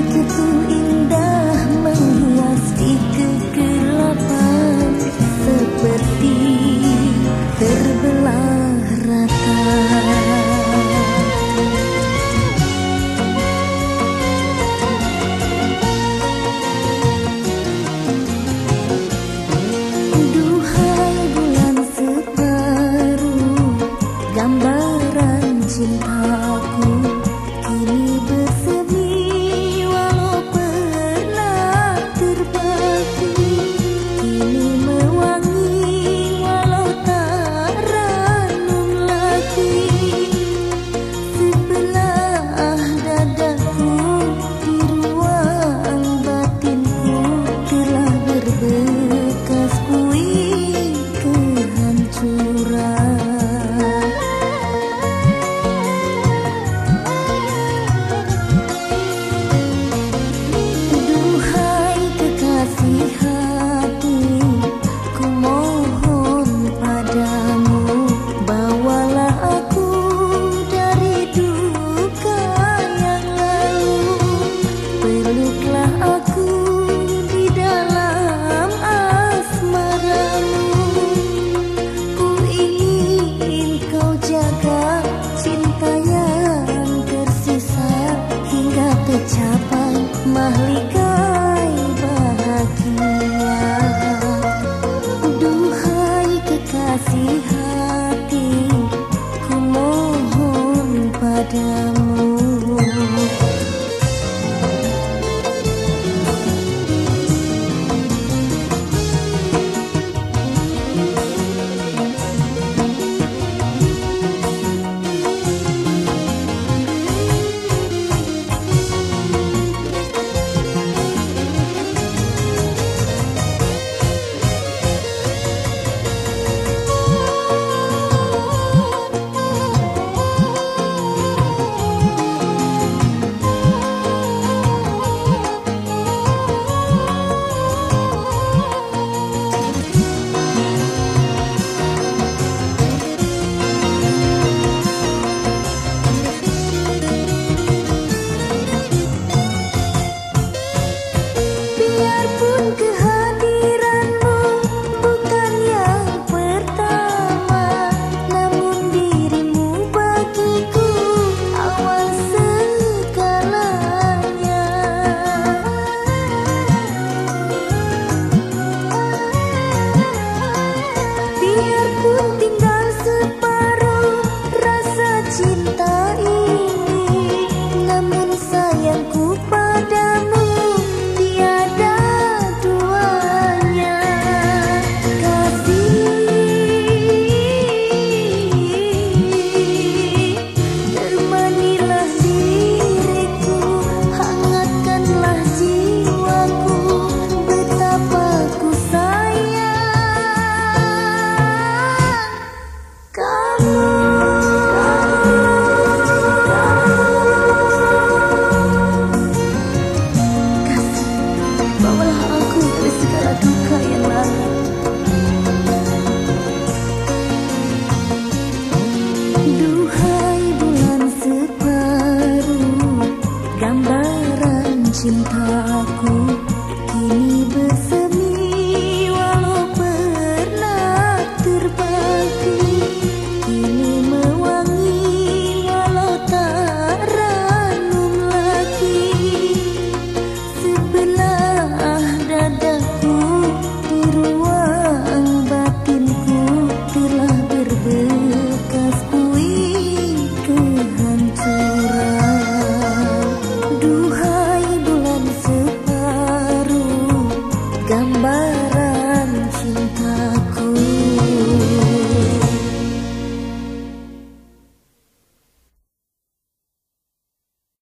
begitu indah Lý gambaran cintaku